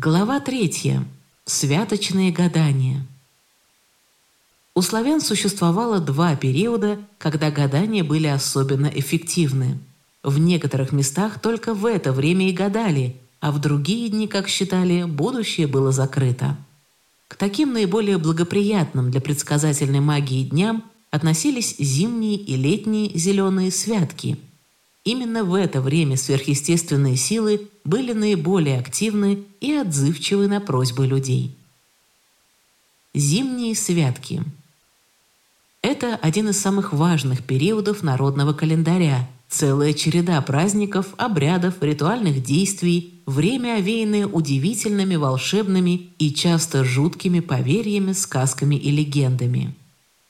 Глава третья. Святочные гадания. У славян существовало два периода, когда гадания были особенно эффективны. В некоторых местах только в это время и гадали, а в другие дни, как считали, будущее было закрыто. К таким наиболее благоприятным для предсказательной магии дням относились зимние и летние зеленые святки. Именно в это время сверхъестественные силы были наиболее активны и отзывчивы на просьбы людей. Зимние святки Это один из самых важных периодов народного календаря, целая череда праздников, обрядов, ритуальных действий, время овеянное удивительными, волшебными и часто жуткими поверьями, сказками и легендами.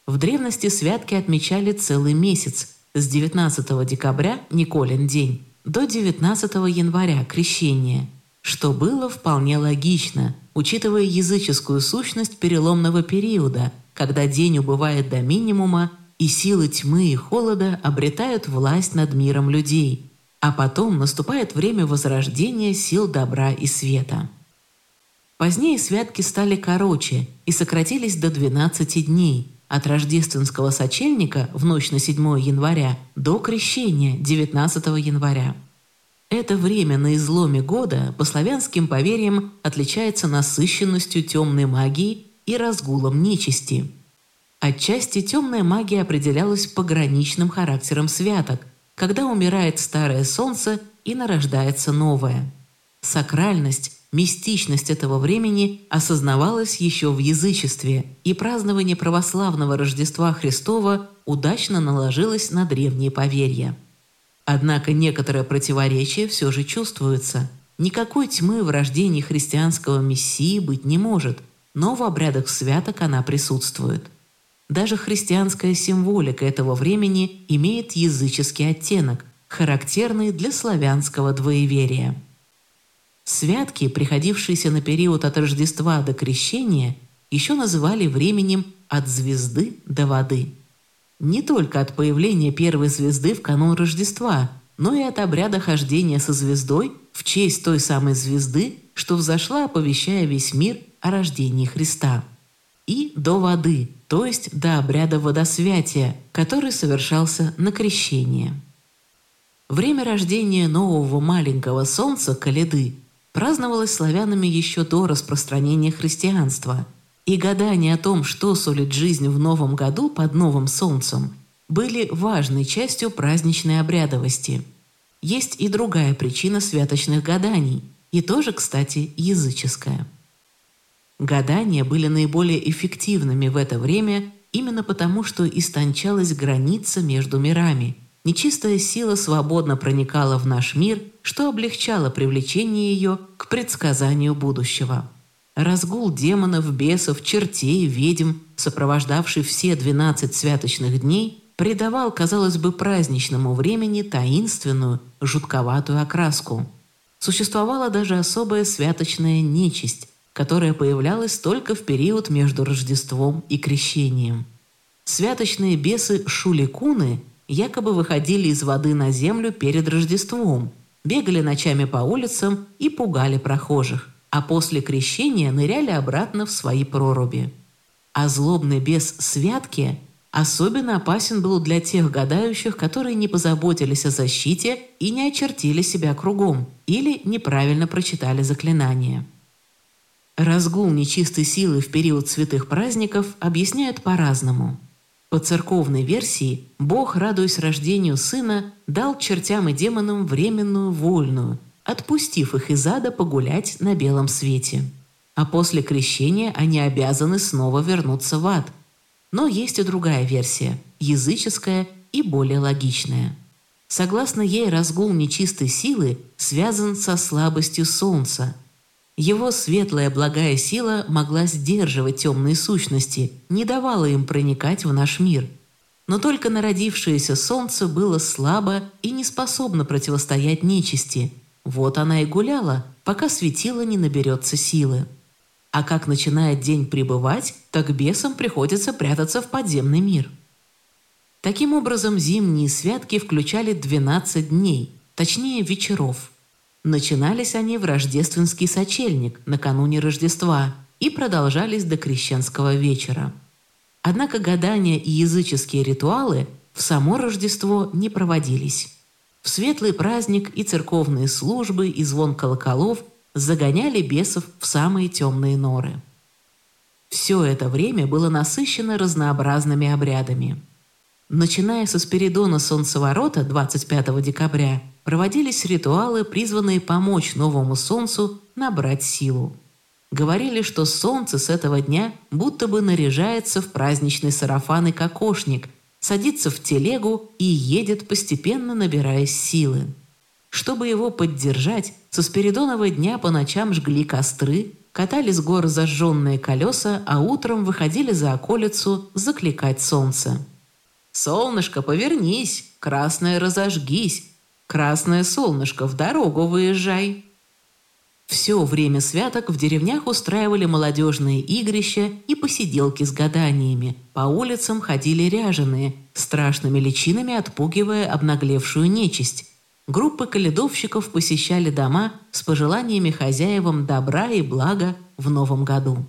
В древности святки отмечали целый месяц, с 19 декабря – Николин день, до 19 января – Крещение, что было вполне логично, учитывая языческую сущность переломного периода, когда день убывает до минимума и силы тьмы и холода обретают власть над миром людей, а потом наступает время возрождения сил добра и света. Позднее святки стали короче и сократились до 12 дней – от рождественского сочельника в ночь на 7 января до крещения 19 января. Это время на изломе года по славянским поверьям отличается насыщенностью темной магии и разгулом нечисти. Отчасти темная магия определялась пограничным характером святок, когда умирает старое солнце и нарождается новое. Сакральность Мистичность этого времени осознавалась еще в язычестве, и празднование православного Рождества Христова удачно наложилось на древние поверья. Однако некоторое противоречие все же чувствуется. Никакой тьмы в рождении христианского Мессии быть не может, но в обрядах святок она присутствует. Даже христианская символика этого времени имеет языческий оттенок, характерный для славянского двоеверия. Святки, приходившиеся на период от Рождества до Крещения, еще называли временем «от звезды до воды». Не только от появления первой звезды в канун Рождества, но и от обряда хождения со звездой в честь той самой звезды, что взошла, оповещая весь мир о рождении Христа. И до воды, то есть до обряда водосвятия, который совершался на крещение. Время рождения нового маленького солнца Каледы – праздновалось славянами еще до распространения христианства, и гадания о том, что сулит жизнь в новом году под новым солнцем, были важной частью праздничной обрядовости. Есть и другая причина святочных гаданий, и тоже, кстати, языческая. Гадания были наиболее эффективными в это время именно потому, что истончалась граница между мирами – Нечистая сила свободно проникала в наш мир, что облегчало привлечение ее к предсказанию будущего. Разгул демонов, бесов, чертей, ведьм, сопровождавший все 12 святочных дней, придавал, казалось бы, праздничному времени таинственную, жутковатую окраску. Существовала даже особая святочная нечисть, которая появлялась только в период между Рождеством и Крещением. Святочные бесы Шуликуны якобы выходили из воды на землю перед Рождеством, бегали ночами по улицам и пугали прохожих, а после крещения ныряли обратно в свои проруби. А злобный бес Святки особенно опасен был для тех гадающих, которые не позаботились о защите и не очертили себя кругом или неправильно прочитали заклинание. Разгул нечистой силы в период святых праздников объясняют по-разному – по церковной версии, Бог, радуясь рождению сына, дал чертям и демонам временную вольную, отпустив их из ада погулять на белом свете. А после крещения они обязаны снова вернуться в ад. Но есть и другая версия, языческая и более логичная. Согласно ей, разгул нечистой силы связан со слабостью солнца – его светлая благая сила могла сдерживать темные сущности, не давала им проникать в наш мир. Но только народившееся солнце было слабо и не способно противостоять нечисти. Вот она и гуляла, пока светило не наберется силы. А как начинает день пребывать, так бесам приходится прятаться в подземный мир. Таким образом, зимние святки включали 12 дней, точнее вечеров – Начинались они в рождественский сочельник накануне Рождества и продолжались до крещенского вечера. Однако гадания и языческие ритуалы в само Рождество не проводились. В светлый праздник и церковные службы, и звон колоколов загоняли бесов в самые темные норы. Все это время было насыщено разнообразными обрядами. Начиная со Спиридона Солнцеворота 25 декабря проводились ритуалы, призванные помочь новому солнцу набрать силу. Говорили, что солнце с этого дня будто бы наряжается в праздничный сарафан и кокошник, садится в телегу и едет, постепенно набираясь силы. Чтобы его поддержать, со Спиридонова дня по ночам жгли костры, катали с гор зажженные колеса, а утром выходили за околицу закликать солнце. «Солнышко, повернись! Красное разожгись! Красное солнышко, в дорогу выезжай!» Все время святок в деревнях устраивали молодежные игрища и посиделки с гаданиями. По улицам ходили ряженые, страшными личинами отпугивая обнаглевшую нечисть. Группы каледовщиков посещали дома с пожеланиями хозяевам добра и блага в новом году.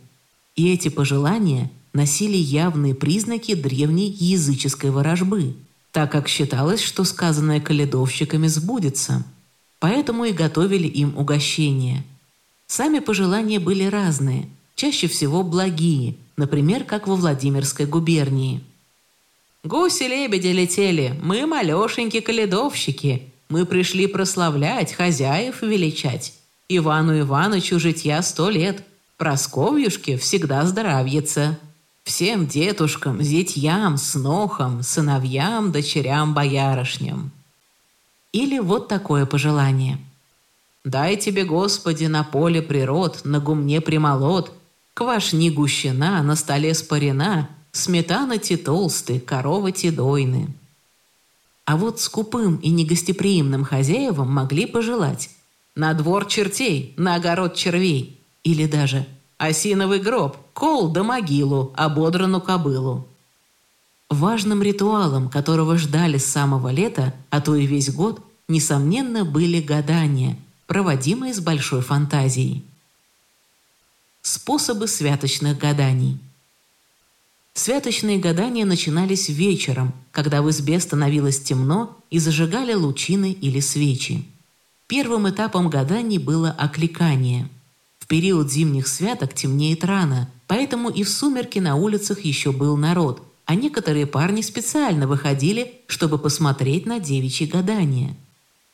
И эти пожелания носили явные признаки древней языческой ворожбы – так как считалось, что сказанное каледовщиками сбудется. Поэтому и готовили им угощения. Сами пожелания были разные, чаще всего благие, например, как во Владимирской губернии. «Гуси-лебеди летели, мы малешеньки-каледовщики, мы пришли прославлять, хозяев величать. Ивану Иванычу житья сто лет, Просковьюшке всегда здравьется». Всем детушкам, зятьям, снохам, сыновьям, дочерям, боярышням. Или вот такое пожелание. «Дай тебе, Господи, на поле природ, на гумне примолот, квашни гущена, на столе спарена, сметана те толсты, корова те дойны». А вот скупым и негостеприимным хозяевам могли пожелать «На двор чертей, на огород червей» или даже осиновый гроб, кол да могилу, ободранную кобылу. Важным ритуалом, которого ждали с самого лета, а то и весь год, несомненно, были гадания, проводимые с большой фантазией. Способы святочных гаданий Святочные гадания начинались вечером, когда в избе становилось темно и зажигали лучины или свечи. Первым этапом гаданий было окликание – период зимних святок темнеет рано, поэтому и в сумерки на улицах еще был народ, а некоторые парни специально выходили, чтобы посмотреть на девичьи гадания.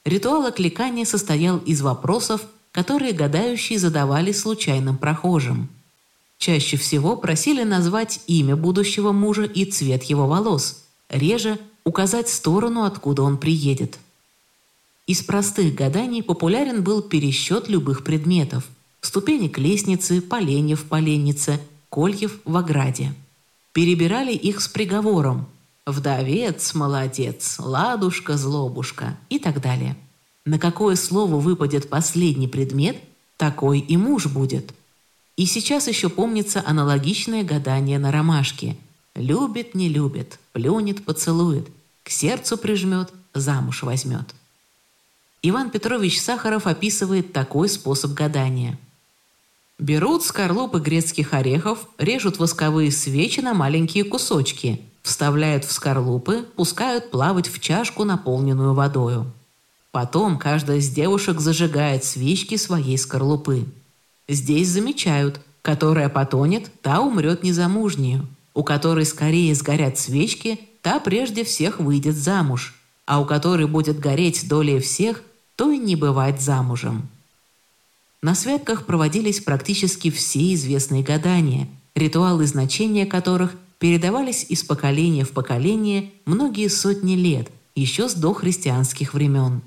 Ритуал окликания состоял из вопросов, которые гадающие задавали случайным прохожим. Чаще всего просили назвать имя будущего мужа и цвет его волос, реже указать сторону, откуда он приедет. Из простых гаданий популярен был пересчет любых предметов – ступенек лестницы, поленьев в поленнице, кольев в ограде. Перебирали их с приговором «вдовец, молодец», «ладушка, злобушка» и так далее. На какое слово выпадет последний предмет, такой и муж будет. И сейчас еще помнится аналогичное гадание на ромашке. Любит, не любит, плюнет, поцелует, к сердцу прижмет, замуж возьмет. Иван Петрович Сахаров описывает такой способ гадания – Берут скорлупы грецких орехов, режут восковые свечи на маленькие кусочки, вставляют в скорлупы, пускают плавать в чашку, наполненную водою. Потом каждая из девушек зажигает свечки своей скорлупы. Здесь замечают, которая потонет, та умрет незамужнею. У которой скорее сгорят свечки, та прежде всех выйдет замуж, а у которой будет гореть долей всех, то и не бывать замужем. На святках проводились практически все известные гадания, ритуалы значения которых передавались из поколения в поколение многие сотни лет, еще с дохристианских времен.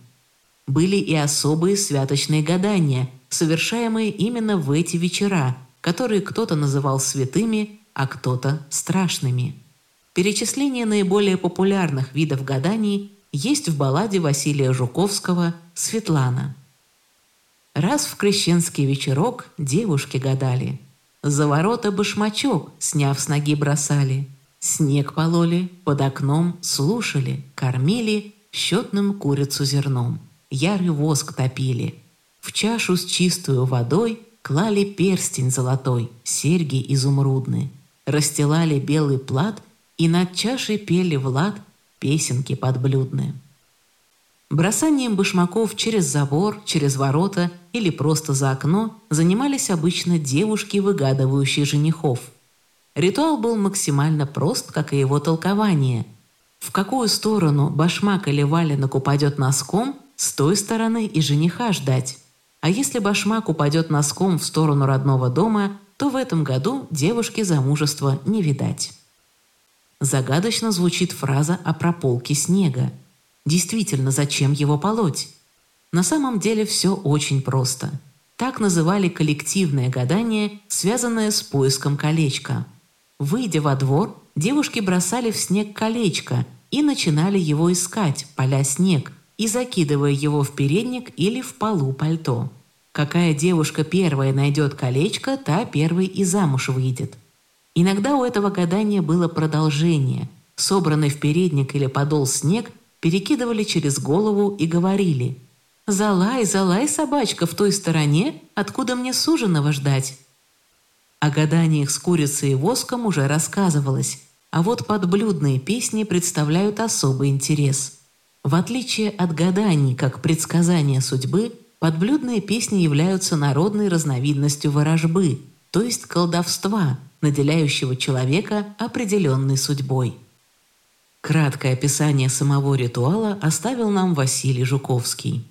Были и особые святочные гадания, совершаемые именно в эти вечера, которые кто-то называл святыми, а кто-то страшными. Перечисление наиболее популярных видов гаданий есть в балладе Василия Жуковского «Светлана». Раз в крещенский вечерок девушки гадали. За ворота башмачок, сняв с ноги, бросали. Снег пололи, под окном слушали, кормили счетным курицу зерном. Ярый воск топили. В чашу с чистую водой клали перстень золотой, серьги изумрудные, расстилали белый плат и над чашей пели Влад песенки подблюдные. Бросанием башмаков через забор, через ворота или просто за окно занимались обычно девушки, выгадывающие женихов. Ритуал был максимально прост, как и его толкование. В какую сторону башмак или валенок упадет носком, с той стороны и жениха ждать. А если башмак упадет носком в сторону родного дома, то в этом году девушке замужества не видать. Загадочно звучит фраза о прополке снега – Действительно, зачем его полоть? На самом деле все очень просто. Так называли коллективное гадание, связанное с поиском колечка. Выйдя во двор, девушки бросали в снег колечко и начинали его искать, поля снег, и закидывая его в передник или в полу пальто. Какая девушка первая найдет колечко, та первой и замуж выйдет. Иногда у этого гадания было продолжение. Собранный в передник или подол снег перекидывали через голову и говорили «Залай, залай, собачка, в той стороне, откуда мне суженого ждать». О гаданиях с курицей и воском уже рассказывалось, а вот подблюдные песни представляют особый интерес. В отличие от гаданий как предсказания судьбы, подблюдные песни являются народной разновидностью ворожбы, то есть колдовства, наделяющего человека определенной судьбой. Краткое описание самого ритуала оставил нам Василий Жуковский.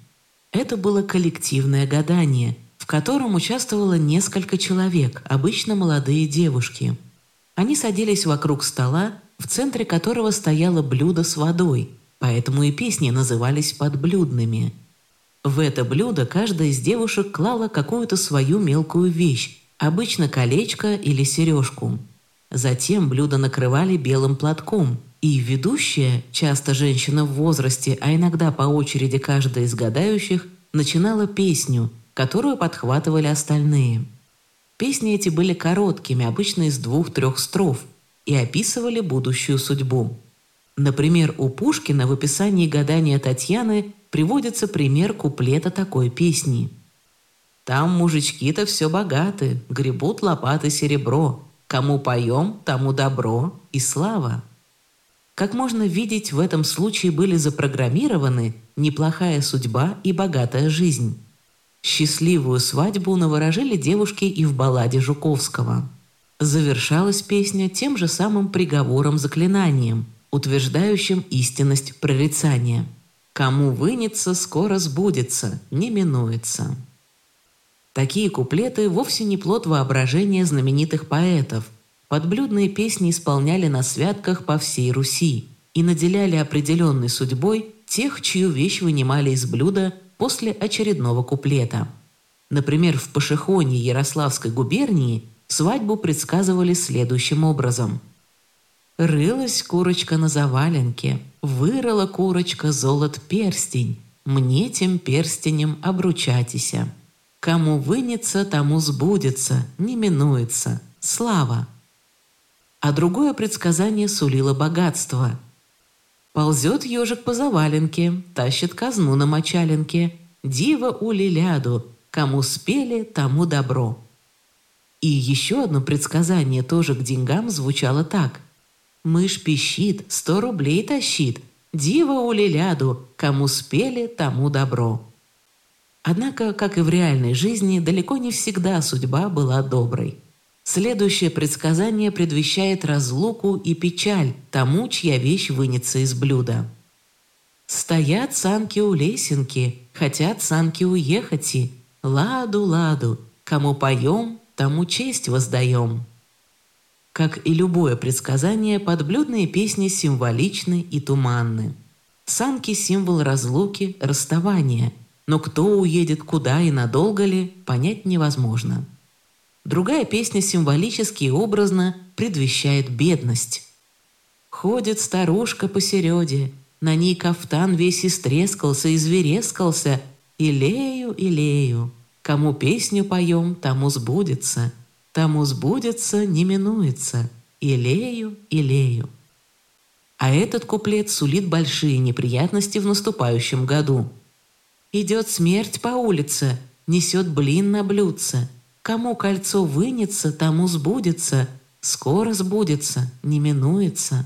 Это было коллективное гадание, в котором участвовало несколько человек, обычно молодые девушки. Они садились вокруг стола, в центре которого стояло блюдо с водой, поэтому и песни назывались подблюдными. В это блюдо каждая из девушек клала какую-то свою мелкую вещь, обычно колечко или сережку. Затем блюдо накрывали белым платком – и ведущая, часто женщина в возрасте, а иногда по очереди каждая из гадающих, начинала песню, которую подхватывали остальные. Песни эти были короткими, обычно из двух-трех строф, и описывали будущую судьбу. Например, у Пушкина в описании гадания Татьяны приводится пример куплета такой песни. «Там мужички-то все богаты, гребут лопаты серебро, кому поем, тому добро и слава». Как можно видеть, в этом случае были запрограммированы неплохая судьба и богатая жизнь. Счастливую свадьбу наворожили девушки и в балладе Жуковского. Завершалась песня тем же самым приговором-заклинанием, утверждающим истинность прорицания. «Кому вынется, скоро сбудется, не минуется». Такие куплеты вовсе не плод воображения знаменитых поэтов – Подблюдные песни исполняли на святках по всей Руси и наделяли определенной судьбой тех, чью вещь вынимали из блюда после очередного куплета. Например, в Пашихоне Ярославской губернии свадьбу предсказывали следующим образом. «Рылась курочка на заваленке, вырыла курочка золот перстень, мне тем перстенем обручатися. Кому вынется, тому сбудется, не минуется. Слава!» А другое предсказание сулило богатство. Ползет ежик по заваленке, тащит казну на мочаленке, дива улиляду, кому спели, тому добро. И еще одно предсказание тоже к деньгам звучало так. Мышь пищит, сто рублей тащит, дива улиляду, кому спели, тому добро. Однако, как и в реальной жизни, далеко не всегда судьба была доброй. Следующее предсказание предвещает разлуку и печаль тому, чья вещь вынется из блюда. Стоят санки у лесенки, хотят санки уехать и ладу, ладу, кому поем, тому честь воздаем. Как и любое предсказание, подблюдные песни символичны и туманны. Санки – символ разлуки, расставания, но кто уедет куда и надолго ли, понять невозможно. Другая песня символически и образно предвещает бедность. Ходит старушка посереде, на ней кафтан весь истрескался, изверескался, и лею, и лею. Кому песню поем, тому сбудется, тому сбудется, не минуется, и лею, и лею. А этот куплет сулит большие неприятности в наступающем году. Идет смерть по улице, несет блин на блюдце. Кому кольцо вынется, тому сбудется. Скоро сбудется, не минуется.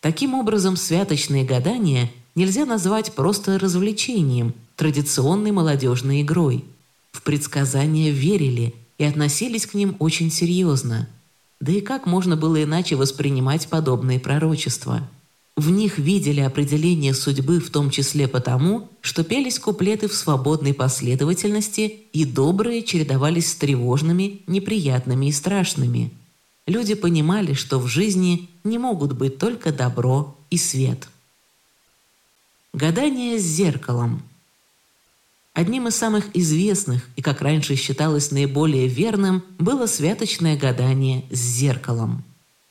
Таким образом, святочные гадания нельзя назвать просто развлечением, традиционной молодежной игрой. В предсказания верили и относились к ним очень серьезно. Да и как можно было иначе воспринимать подобные пророчества? В них видели определение судьбы в том числе потому, что пелись куплеты в свободной последовательности и добрые чередовались с тревожными, неприятными и страшными. Люди понимали, что в жизни не могут быть только добро и свет. Гадание с зеркалом. Одним из самых известных и, как раньше считалось, наиболее верным, было святочное гадание с зеркалом.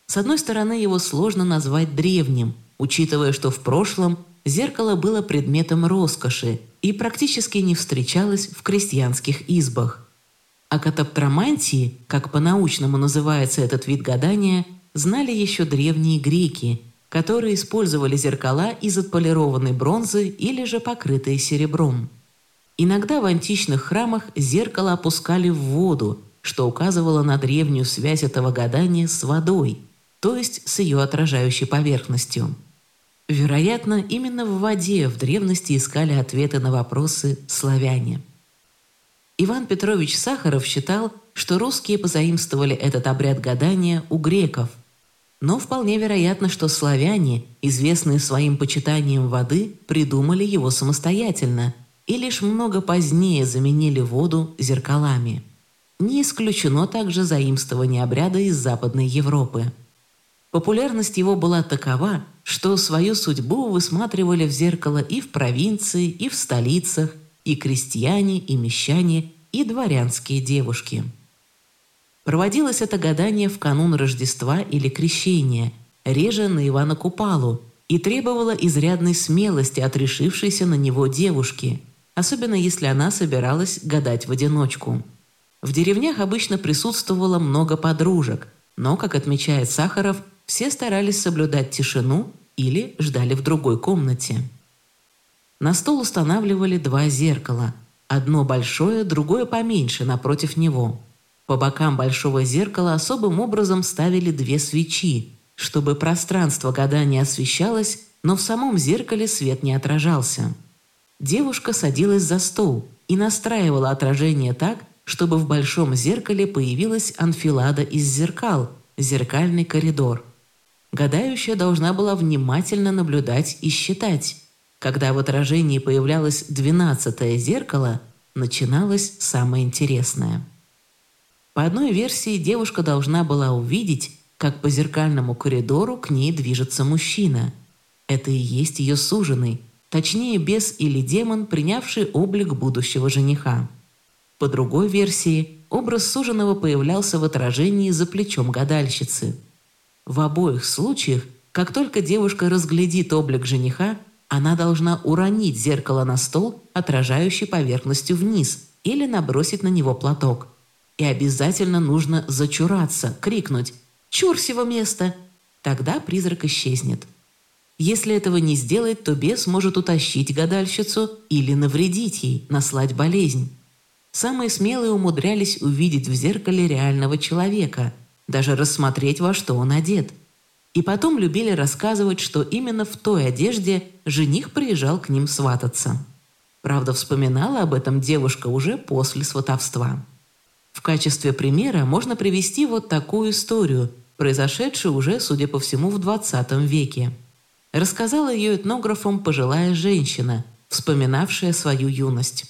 С одной стороны, его сложно назвать древним, учитывая, что в прошлом зеркало было предметом роскоши и практически не встречалось в крестьянских избах. О катаптромантии, как по-научному называется этот вид гадания, знали еще древние греки, которые использовали зеркала из отполированной бронзы или же покрытые серебром. Иногда в античных храмах зеркало опускали в воду, что указывало на древнюю связь этого гадания с водой, то есть с ее отражающей поверхностью. Вероятно, именно в воде в древности искали ответы на вопросы славяне. Иван Петрович Сахаров считал, что русские позаимствовали этот обряд гадания у греков. Но вполне вероятно, что славяне, известные своим почитанием воды, придумали его самостоятельно и лишь много позднее заменили воду зеркалами. Не исключено также заимствование обряда из Западной Европы. Популярность его была такова, что свою судьбу высматривали в зеркало и в провинции, и в столицах, и крестьяне, и мещане, и дворянские девушки. Проводилось это гадание в канун Рождества или Крещения, реже на Ивана Купалу, и требовало изрядной смелости от решившейся на него девушки, особенно если она собиралась гадать в одиночку. В деревнях обычно присутствовало много подружек, но, как отмечает Сахаров, все старались соблюдать тишину или ждали в другой комнате. На стол устанавливали два зеркала. Одно большое, другое поменьше, напротив него. По бокам большого зеркала особым образом ставили две свечи, чтобы пространство гадания освещалось, но в самом зеркале свет не отражался. Девушка садилась за стол и настраивала отражение так, чтобы в большом зеркале появилась анфилада из зеркал, зеркальный коридор – Гадающая должна была внимательно наблюдать и считать. Когда в отражении появлялось двенадцатое зеркало, начиналось самое интересное. По одной версии девушка должна была увидеть, как по зеркальному коридору к ней движется мужчина. Это и есть ее суженый, точнее бес или демон, принявший облик будущего жениха. По другой версии, образ суженого появлялся в отражении за плечом гадальщицы – в обоих случаях, как только девушка разглядит облик жениха, она должна уронить зеркало на стол, отражающий поверхностью вниз, или набросить на него платок. И обязательно нужно зачураться, крикнуть «Чур сего места!» Тогда призрак исчезнет. Если этого не сделать, то бес может утащить гадальщицу или навредить ей, наслать болезнь. Самые смелые умудрялись увидеть в зеркале реального человека – даже рассмотреть, во что он одет. И потом любили рассказывать, что именно в той одежде жених приезжал к ним свататься. Правда, вспоминала об этом девушка уже после сватовства. В качестве примера можно привести вот такую историю, произошедшую уже, судя по всему, в 20 веке. Рассказала ее этнографам пожилая женщина, вспоминавшая свою юность.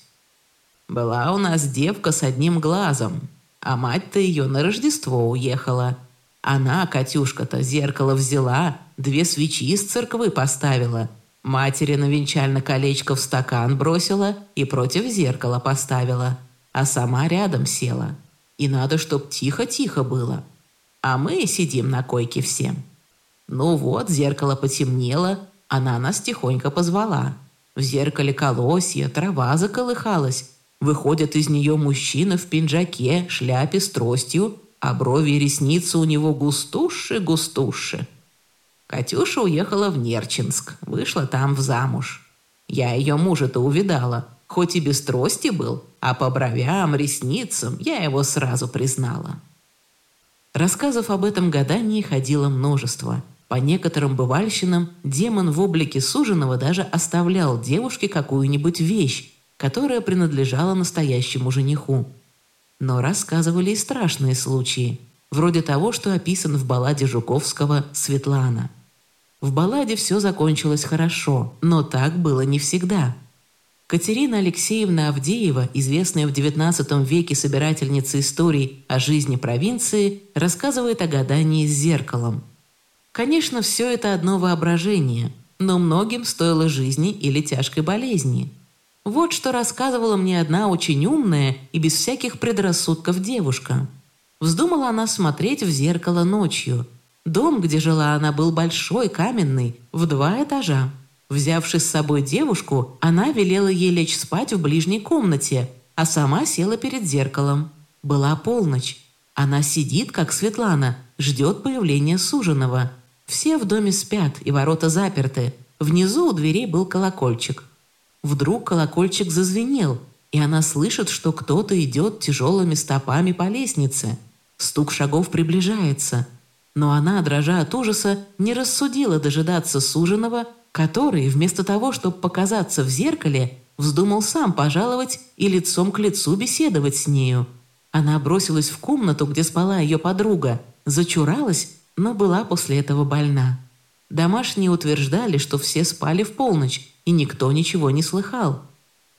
«Была у нас девка с одним глазом. А мать-то ее на Рождество уехала. Она, Катюшка-то, зеркало взяла, две свечи из церквы поставила. Матери на венчальное колечко в стакан бросила и против зеркала поставила. А сама рядом села. И надо, чтоб тихо-тихо было. А мы сидим на койке все. Ну вот, зеркало потемнело, она нас тихонько позвала. В зеркале колосья, трава заколыхалась, Выходит из нее мужчина в пинжаке, шляпе с тростью, а брови и ресницы у него густуши-густуши. Катюша уехала в Нерчинск, вышла там в замуж. Я ее мужа-то увидала, Хоть и без трости был, а по бровям, ресницам я его сразу признала. Рассказов об этом гадании ходило множество. По некоторым бывальщинам демон в облике суженого даже оставлял девушке какую-нибудь вещь, которая принадлежала настоящему жениху. Но рассказывали и страшные случаи, вроде того, что описан в балладе Жуковского «Светлана». В балладе все закончилось хорошо, но так было не всегда – Катерина Алексеевна Авдеева, известная в XIX веке собирательница историй о жизни провинции, рассказывает о гадании с зеркалом. Конечно, все это одно воображение, но многим стоило жизни или тяжкой болезни. Вот что рассказывала мне одна очень умная и без всяких предрассудков девушка. Вздумала она смотреть в зеркало ночью. Дом, где жила она, был большой, каменный, в два этажа. Взявши с собой девушку, она велела ей лечь спать в ближней комнате, а сама села перед зеркалом. Была полночь. Она сидит, как Светлана, ждет появления суженого. Все в доме спят, и ворота заперты. Внизу у дверей был колокольчик. Вдруг колокольчик зазвенел, и она слышит, что кто-то идет тяжелыми стопами по лестнице. Стук шагов приближается. Но она, дрожа от ужаса, не рассудила дожидаться суженого, который, вместо того, чтобы показаться в зеркале, вздумал сам пожаловать и лицом к лицу беседовать с нею. Она бросилась в комнату, где спала ее подруга, зачуралась, но была после этого больна. Домашние утверждали, что все спали в полночь, и никто ничего не слыхал.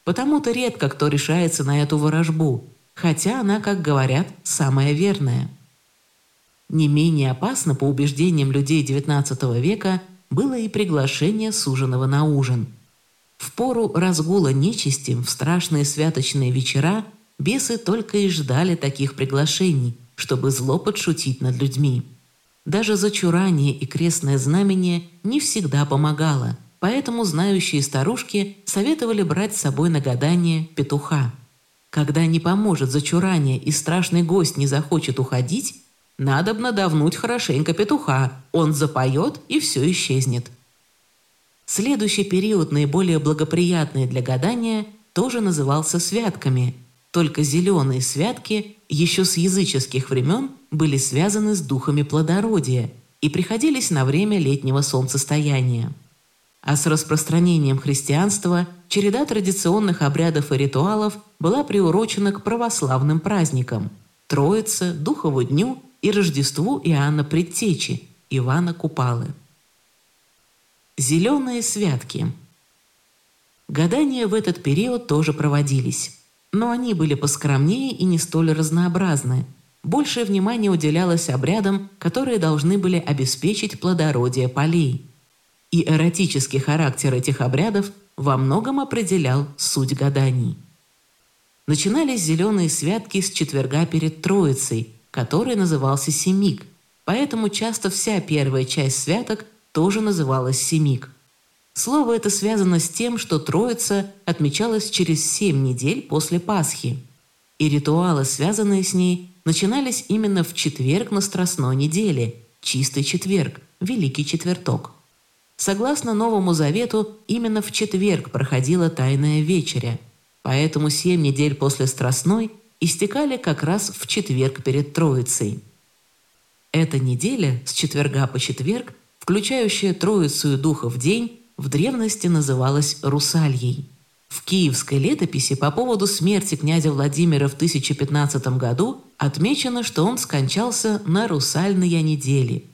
Потому-то редко кто решается на эту ворожбу, хотя она, как говорят, самая верная. Не менее опасно, по убеждениям людей XIX века, было и приглашение суженого на ужин. В пору разгула нечисти в страшные святочные вечера бесы только и ждали таких приглашений, чтобы зло подшутить над людьми. Даже зачурание и крестное знамение не всегда помогало, поэтому знающие старушки советовали брать с собой на гадание петуха. Когда не поможет зачурание и страшный гость не захочет уходить, Надобно давнуть хорошенько петуха. Он запоет, и все исчезнет. Следующий период, наиболее благоприятный для гадания, тоже назывался святками. Только зеленые святки еще с языческих времен были связаны с духами плодородия и приходились на время летнего солнцестояния. А с распространением христианства череда традиционных обрядов и ритуалов была приурочена к православным праздникам – Троице, Духову дню и Рождеству Иоанна Предтечи, Ивана Купалы. Зеленые святки. Гадания в этот период тоже проводились, но они были поскромнее и не столь разнообразны. Большее внимание уделялось обрядам, которые должны были обеспечить плодородие полей. И эротический характер этих обрядов во многом определял суть гаданий. Начинались зеленые святки с четверга перед Троицей – который назывался Семик, поэтому часто вся первая часть святок тоже называлась Семик. Слово это связано с тем, что Троица отмечалась через семь недель после Пасхи, и ритуалы, связанные с ней, начинались именно в четверг на Страстной неделе, чистый четверг, Великий четверток. Согласно Новому Завету, именно в четверг проходила Тайная Вечеря, поэтому семь недель после Страстной – истекали как раз в четверг перед Троицей. Эта неделя с четверга по четверг, включающая Троицу и Духов день, в древности называлась Русальей. В киевской летописи по поводу смерти князя Владимира в 1015 году отмечено, что он скончался на русальные недели.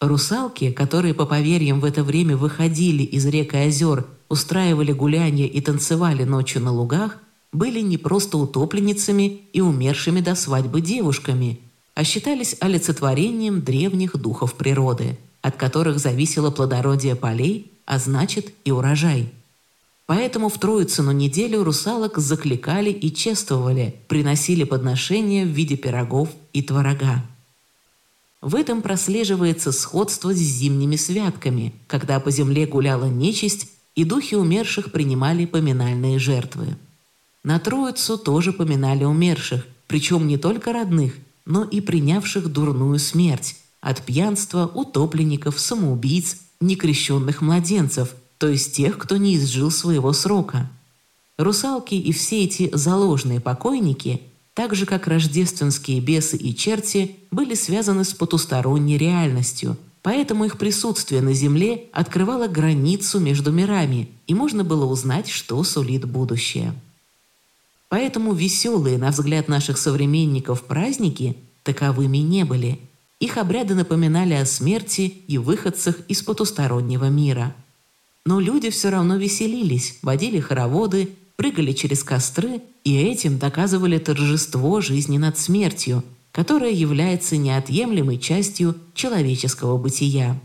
Русалки, которые по поверьям в это время выходили из рек и озер, устраивали гуляния и танцевали ночью на лугах – были не просто утопленницами и умершими до свадьбы девушками, а считались олицетворением древних духов природы, от которых зависело плодородие полей, а значит и урожай. Поэтому в Троицыну неделю русалок закликали и чествовали, приносили подношения в виде пирогов и творога. В этом прослеживается сходство с зимними святками, когда по земле гуляла нечисть, и духи умерших принимали поминальные жертвы. На Троицу тоже поминали умерших, причем не только родных, но и принявших дурную смерть от пьянства, утопленников, самоубийц, некрещенных младенцев, то есть тех, кто не изжил своего срока. русалки и все эти заложные покойники, так же как рождественские бесы и черти, были связаны с потусторонней реальностью, поэтому их присутствие на Земле открывало границу между мирами, и можно было узнать, что сулит будущее. Поэтому веселые, на взгляд наших современников, праздники таковыми не были. Их обряды напоминали о смерти и выходцах из потустороннего мира. Но люди все равно веселились, водили хороводы, прыгали через костры и этим доказывали торжество жизни над смертью, которая является неотъемлемой частью человеческого бытия.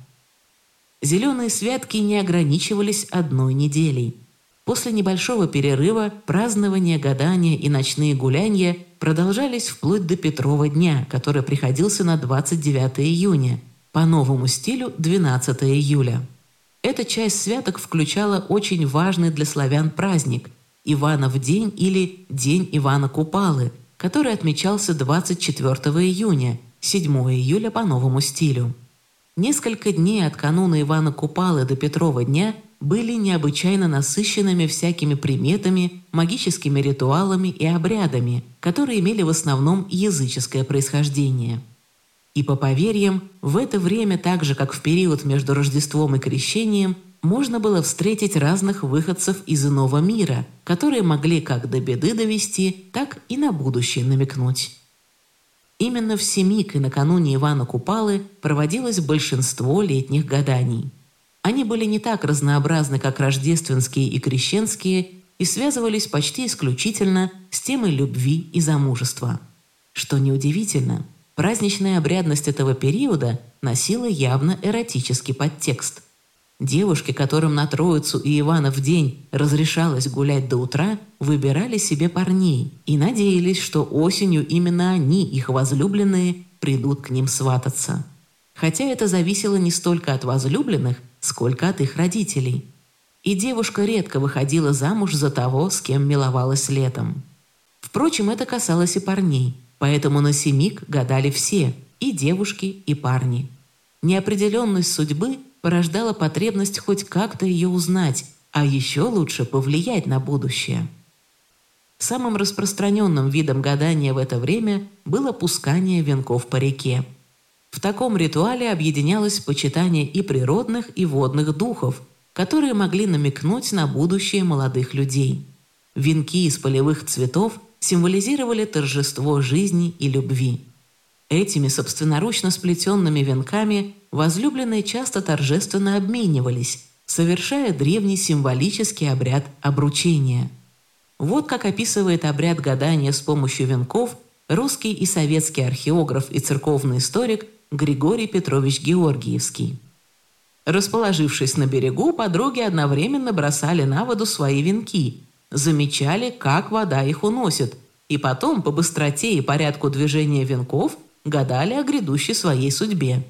Зеленые святки не ограничивались одной неделей – После небольшого перерыва празднования, гадания и ночные гулянья продолжались вплоть до Петрова дня, который приходился на 29 июня, по новому стилю 12 июля. Эта часть святок включала очень важный для славян праздник – Иванов день или День Ивана Купалы, который отмечался 24 июня, 7 июля по новому стилю. Несколько дней от кануна Ивана Купалы до Петрова дня были необычайно насыщенными всякими приметами, магическими ритуалами и обрядами, которые имели в основном языческое происхождение. И по поверьям, в это время, так же как в период между Рождеством и Крещением, можно было встретить разных выходцев из иного мира, которые могли как до беды довести, так и на будущее намекнуть. Именно в Семик и накануне Ивана Купалы проводилось большинство летних гаданий – они были не так разнообразны, как рождественские и крещенские, и связывались почти исключительно с темой любви и замужества. Что неудивительно, праздничная обрядность этого периода носила явно эротический подтекст. Девушки, которым на Троицу и Ивана в день разрешалось гулять до утра, выбирали себе парней и надеялись, что осенью именно они, их возлюбленные, придут к ним свататься. Хотя это зависело не столько от возлюбленных, сколько от их родителей. И девушка редко выходила замуж за того, с кем миловалась летом. Впрочем, это касалось и парней, поэтому на семик гадали все – и девушки, и парни. Неопределенность судьбы порождала потребность хоть как-то ее узнать, а еще лучше повлиять на будущее. Самым распространенным видом гадания в это время было пускание венков по реке. В таком ритуале объединялось почитание и природных, и водных духов, которые могли намекнуть на будущее молодых людей. Венки из полевых цветов символизировали торжество жизни и любви. Этими собственноручно сплетенными венками возлюбленные часто торжественно обменивались, совершая древний символический обряд обручения. Вот как описывает обряд гадания с помощью венков русский и советский археограф и церковный историк Григорий Петрович Георгиевский. Расположившись на берегу, подруги одновременно бросали на воду свои венки, замечали, как вода их уносит, и потом по быстроте и порядку движения венков гадали о грядущей своей судьбе.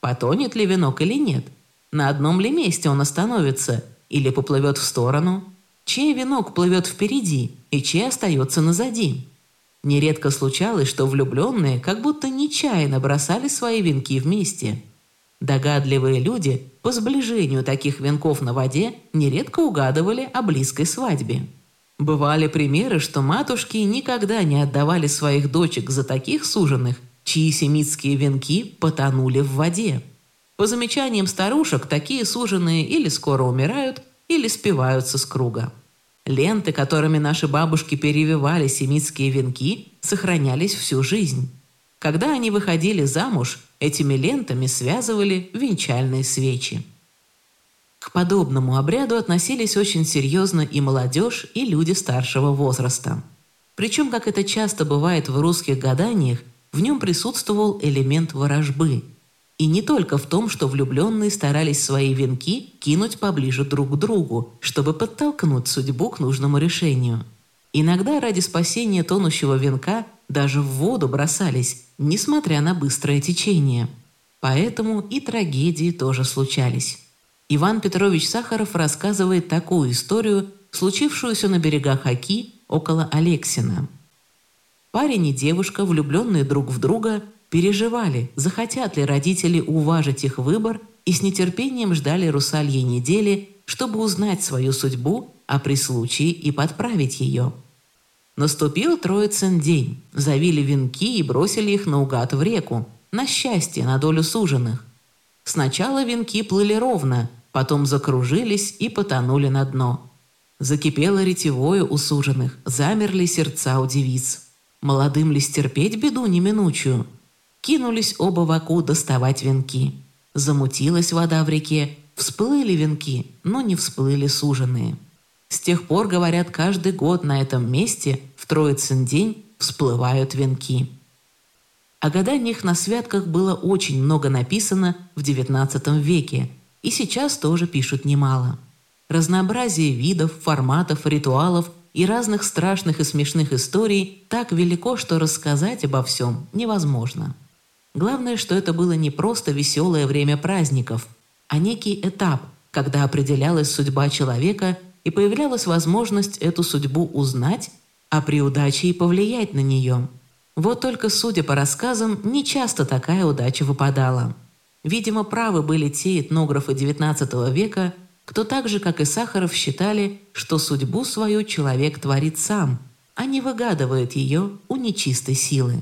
Потонет ли венок или нет? На одном ли месте он остановится или поплывет в сторону? Чей венок плывет впереди и чей остается назади? Нередко случалось, что влюбленные как будто нечаянно бросали свои венки вместе. Догадливые люди по сближению таких венков на воде нередко угадывали о близкой свадьбе. Бывали примеры, что матушки никогда не отдавали своих дочек за таких суженых, чьи семитские венки потонули в воде. По замечаниям старушек, такие суженые или скоро умирают, или спиваются с круга. Ленты, которыми наши бабушки перевивали семитские венки, сохранялись всю жизнь. Когда они выходили замуж, этими лентами связывали венчальные свечи. К подобному обряду относились очень серьезно и молодежь, и люди старшего возраста. Причем, как это часто бывает в русских гаданиях, в нем присутствовал элемент ворожбы – и не только в том, что влюбленные старались свои венки кинуть поближе друг к другу, чтобы подтолкнуть судьбу к нужному решению. Иногда ради спасения тонущего венка даже в воду бросались, несмотря на быстрое течение. Поэтому и трагедии тоже случались. Иван Петрович Сахаров рассказывает такую историю, случившуюся на берегах Оки около Алексина. Парень и девушка, влюбленные друг в друга, переживали, захотят ли родители уважить их выбор и с нетерпением ждали русальей недели, чтобы узнать свою судьбу, а при случае и подправить ее. Наступил Троицын день, завили венки и бросили их наугад в реку, на счастье, на долю суженых. Сначала венки плыли ровно, потом закружились и потонули на дно. Закипело ретевое у суженых, замерли сердца у девиц. Молодым ли стерпеть беду неминучую? Кинулись оба в оку доставать венки. Замутилась вода в реке, всплыли венки, но не всплыли суженые. С тех пор, говорят, каждый год на этом месте в Троицын день всплывают венки. О гаданиях на святках было очень много написано в XIX веке, и сейчас тоже пишут немало. Разнообразие видов, форматов, ритуалов и разных страшных и смешных историй так велико, что рассказать обо всем невозможно. Главное, что это было не просто веселое время праздников, а некий этап, когда определялась судьба человека и появлялась возможность эту судьбу узнать, а при удаче и повлиять на нее – вот только, судя по рассказам, не часто такая удача выпадала. Видимо, правы были те этнографы XIX века, кто так же, как и Сахаров, считали, что судьбу свою человек творит сам, а не выгадывает ее у нечистой силы.